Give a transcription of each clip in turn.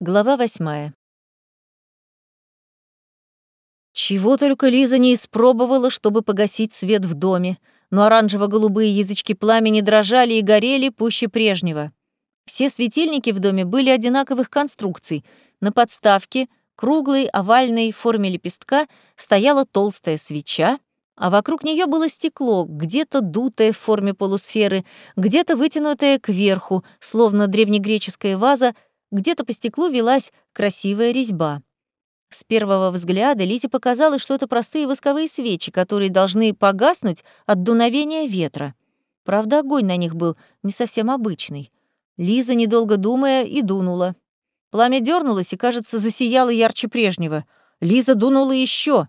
Глава восьмая. Чего только Лиза не испробовала, чтобы погасить свет в доме, но оранжево-голубые язычки пламени дрожали и горели пуще прежнего. Все светильники в доме были одинаковых конструкций. На подставке, круглой, овальной форме лепестка, стояла толстая свеча, а вокруг нее было стекло, где-то дутое в форме полусферы, где-то вытянутое кверху, словно древнегреческая ваза — где-то по стеклу велась красивая резьба. С первого взгляда Лизе показалось, что это простые восковые свечи, которые должны погаснуть от дуновения ветра. Правда, огонь на них был не совсем обычный. Лиза, недолго думая, и дунула. Пламя дернулось и, кажется, засияло ярче прежнего. Лиза дунула еще.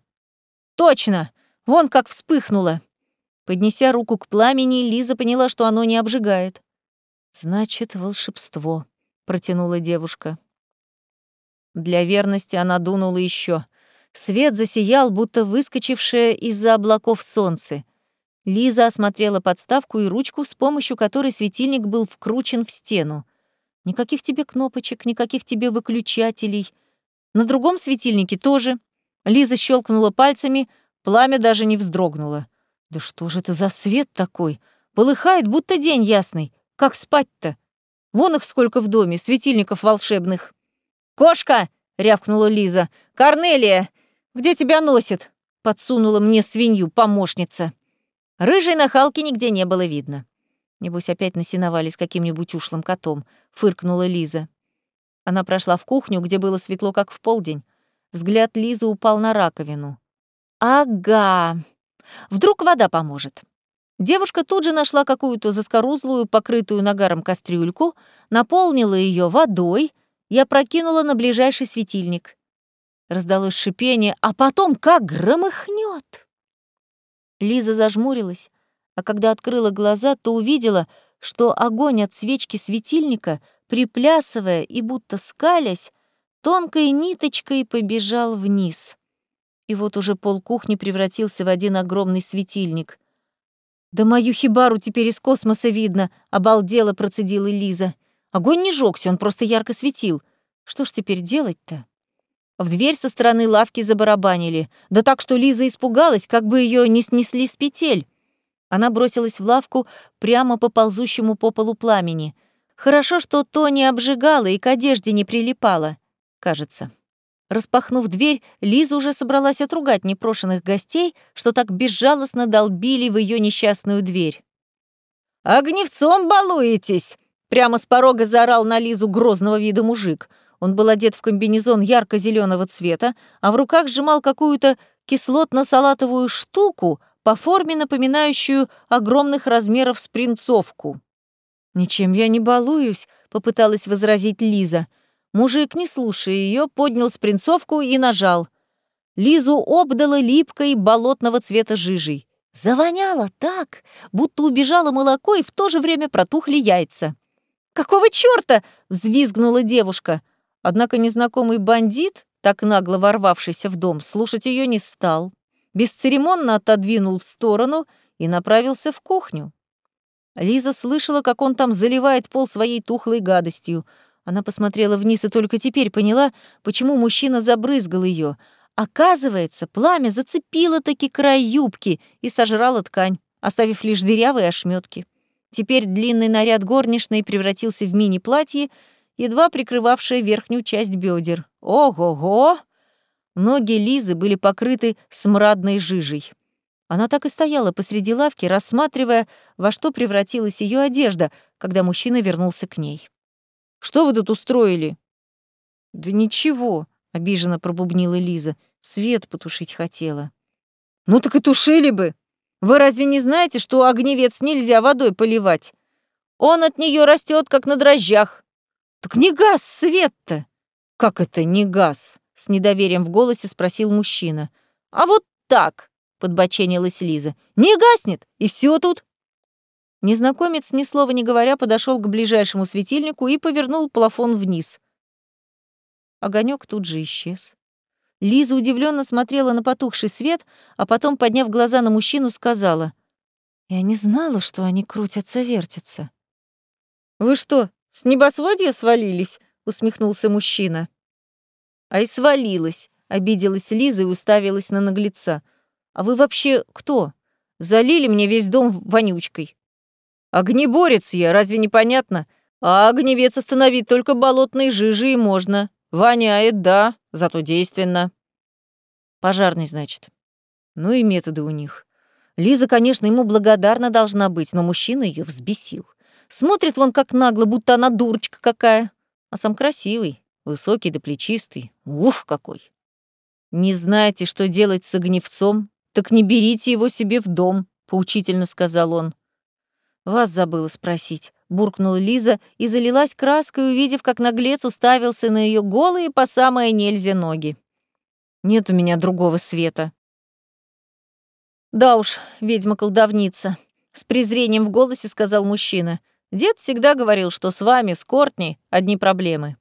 Точно! Вон как вспыхнуло! Поднеся руку к пламени, Лиза поняла, что оно не обжигает. Значит, волшебство протянула девушка. Для верности она дунула еще. Свет засиял, будто выскочившее из-за облаков солнце. Лиза осмотрела подставку и ручку, с помощью которой светильник был вкручен в стену. Никаких тебе кнопочек, никаких тебе выключателей. На другом светильнике тоже. Лиза щелкнула пальцами, пламя даже не вздрогнуло. Да что же это за свет такой? Полыхает, будто день ясный. Как спать-то? Вон их сколько в доме, светильников волшебных. «Кошка!» — рявкнула Лиза. «Корнелия! Где тебя носит?» — подсунула мне свинью помощница. Рыжей нахалки нигде не было видно. Небось, опять насиновались каким-нибудь ушлым котом, — фыркнула Лиза. Она прошла в кухню, где было светло, как в полдень. Взгляд Лизы упал на раковину. «Ага. Вдруг вода поможет». Девушка тут же нашла какую-то заскорузлую, покрытую нагаром кастрюльку, наполнила ее водой и опрокинула на ближайший светильник. Раздалось шипение, а потом как громыхнет. Лиза зажмурилась, а когда открыла глаза, то увидела, что огонь от свечки светильника, приплясывая и будто скалясь, тонкой ниточкой побежал вниз. И вот уже пол кухни превратился в один огромный светильник — «Да мою хибару теперь из космоса видно», — обалдела процедила Лиза. Огонь не жёгся, он просто ярко светил. Что ж теперь делать-то? В дверь со стороны лавки забарабанили. Да так, что Лиза испугалась, как бы ее не снесли с петель. Она бросилась в лавку прямо по ползущему по полу пламени. Хорошо, что то не обжигало и к одежде не прилипало, кажется. Распахнув дверь, Лиза уже собралась отругать непрошенных гостей, что так безжалостно долбили в ее несчастную дверь. «Огневцом балуетесь!» Прямо с порога заорал на Лизу грозного вида мужик. Он был одет в комбинезон ярко зеленого цвета, а в руках сжимал какую-то кислотно-салатовую штуку, по форме напоминающую огромных размеров спринцовку. «Ничем я не балуюсь», — попыталась возразить Лиза — Мужик, не слушая ее, поднял спринцовку и нажал. Лизу обдала липкой болотного цвета жижей. Завоняло так, будто убежало молоко и в то же время протухли яйца. «Какого чёрта?» — взвизгнула девушка. Однако незнакомый бандит, так нагло ворвавшийся в дом, слушать ее не стал. Бесцеремонно отодвинул в сторону и направился в кухню. Лиза слышала, как он там заливает пол своей тухлой гадостью — она посмотрела вниз и только теперь поняла, почему мужчина забрызгал ее. Оказывается, пламя зацепило таки край юбки и сожрало ткань, оставив лишь дырявые ошметки. Теперь длинный наряд горничной превратился в мини-платье, едва прикрывавшее верхнюю часть бедер. Ого-го! Ноги Лизы были покрыты смрадной жижей. Она так и стояла посреди лавки, рассматривая, во что превратилась ее одежда, когда мужчина вернулся к ней. Что вы тут устроили?» «Да ничего», — обиженно пробубнила Лиза. «Свет потушить хотела». «Ну так и тушили бы. Вы разве не знаете, что огневец нельзя водой поливать? Он от нее растет, как на дрожжах. Так не газ свет-то!» «Как это не газ?» — с недоверием в голосе спросил мужчина. «А вот так!» — подбоченилась Лиза. «Не гаснет, и все тут!» Незнакомец, ни слова не говоря, подошел к ближайшему светильнику и повернул плафон вниз. Огонек тут же исчез. Лиза удивленно смотрела на потухший свет, а потом, подняв глаза на мужчину, сказала, «Я не знала, что они крутятся-вертятся». «Вы что, с небосводья свалились?» — усмехнулся мужчина. «А и свалилась», — обиделась Лиза и уставилась на наглеца. «А вы вообще кто? Залили мне весь дом вонючкой». «Огнеборец я, разве непонятно? А огневец остановить только болотной жижей можно. Воняет, да, зато действенно». «Пожарный, значит». Ну и методы у них. Лиза, конечно, ему благодарна должна быть, но мужчина ее взбесил. Смотрит вон как нагло, будто она дурочка какая. А сам красивый, высокий да плечистый. Ух, какой! Не знаете, что делать с огневцом? Так не берите его себе в дом, поучительно сказал он. Вас забыла спросить, буркнула Лиза и залилась краской, увидев, как наглец уставился на ее голые по самое нельзя ноги. Нет у меня другого света. Да уж, ведьма-колдовница, с презрением в голосе сказал мужчина. Дед всегда говорил, что с вами, с Кортни, одни проблемы.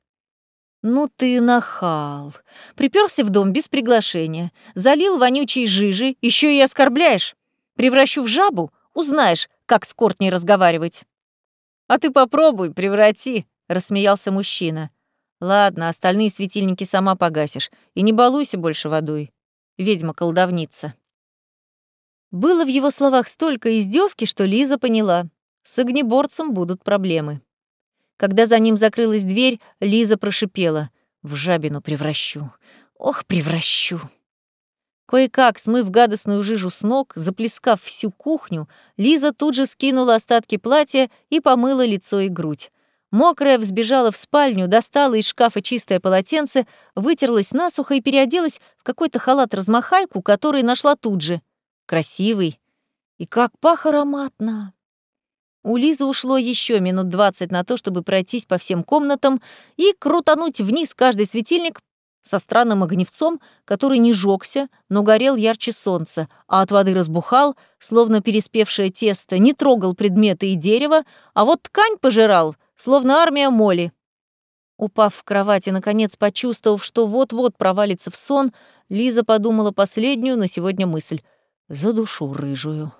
«Ну ты нахал. Приперся в дом без приглашения, залил вонючей жижи, еще и оскорбляешь. Превращу в жабу, узнаешь, как с Кортней разговаривать». «А ты попробуй, преврати», — рассмеялся мужчина. «Ладно, остальные светильники сама погасишь, и не балуйся больше водой. Ведьма-колдовница». Было в его словах столько издевки, что Лиза поняла. С огнеборцем будут проблемы. Когда за ним закрылась дверь, Лиза прошипела. «В жабину превращу. Ох, превращу!» Кое-как, смыв гадостную жижу с ног, заплескав всю кухню, Лиза тут же скинула остатки платья и помыла лицо и грудь. Мокрая взбежала в спальню, достала из шкафа чистое полотенце, вытерлась насухо и переоделась в какой-то халат-размахайку, который нашла тут же. Красивый. И как пах ароматно. У Лизы ушло еще минут двадцать на то, чтобы пройтись по всем комнатам и крутануть вниз каждый светильник со странным огневцом, который не жёгся, но горел ярче солнца, а от воды разбухал, словно переспевшее тесто, не трогал предметы и дерево, а вот ткань пожирал, словно армия моли. Упав в кровать и, наконец, почувствовав, что вот-вот провалится в сон, Лиза подумала последнюю на сегодня мысль — за душу рыжую.